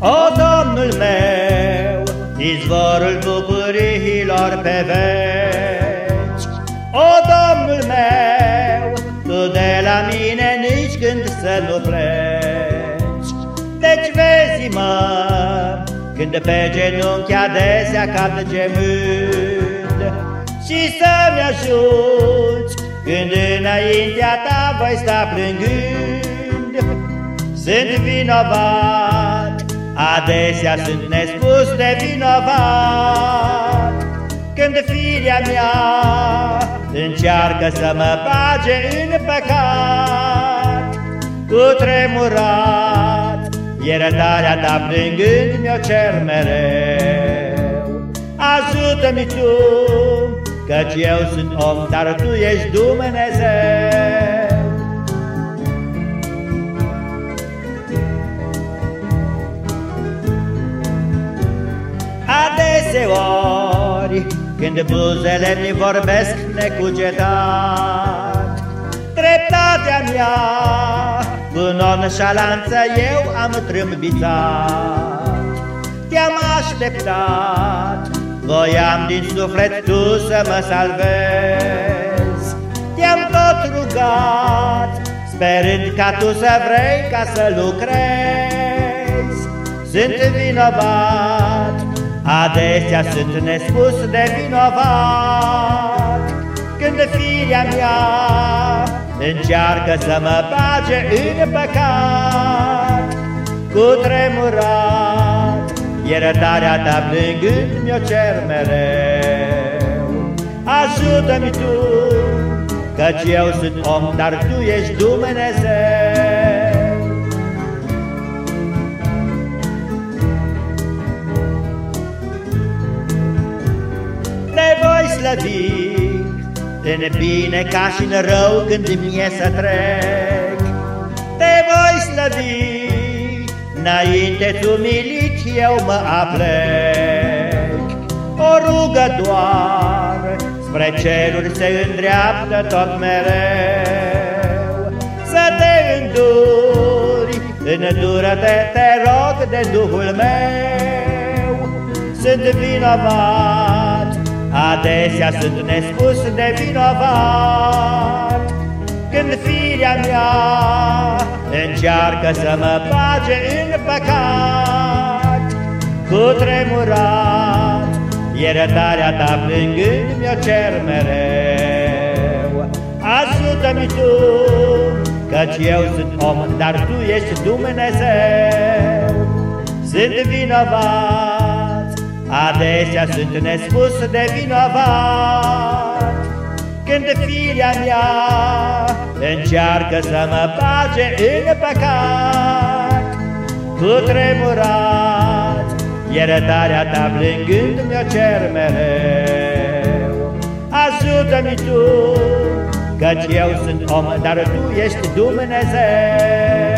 O, Domnul meu, izvorul bucuriilor pe veci, O, Domnul meu, Tu de la mine nici când să nu pleci. Deci vezi-mă, când pe genunchi adesea cad gemând, Și să-mi ajuți când înaintea Ta voi sta plângând. Sunt vinovat Adesea sunt nespus de vinovat. Când firea mea încearcă să mă bage în păcat Cu tremurat, iertarea ta plângând mi-o cer mereu. Ajută-mi tu, căci eu sunt om, dar tu ești Dumnezeu deseori Când buzele mi vorbesc necugetat. Treptatea mea Cu nonșalanță eu am trâmbițat. Te-am așteptat Voiam din suflet tu să mă salvezi Te-am tot rugat Sperând ca tu să vrei ca să lucrezi. Sunt vinovat Adesea sunt nespus de vinovat Când firea mea încearcă să mă bage în păcat Cu tremurat, iertarea ta plângând mi-o cer mereu. Ajută-mi tu, căci eu sunt om, dar tu ești Dumnezeu slăvi În bine ca și în rău când mi-e să trec. Te voi slăvi Înainte-ți umilit eu mă aplec. O rugă doar Spre ceruri se îndreaptă tot mereu. Să te înduri Îndură-te, te rog de Duhul meu. Sunt vinovat Adesea sunt nespus de vinovat Când firea mea încearcă să mă bage în păcat Cu tremurat, iertarea ta plângând mi-o cer mereu. Ajută-mi tu, căci eu sunt om, dar tu ești Dumnezeu. Sunt vinovat Adesea sunt nespus de vinovat. Când firea mea încearcă să mă bage în păcat Cu tremurat, iertarea ta plângând mi-o cer mereu. Ajută-mi tu, căci eu sunt om, dar tu ești Dumnezeu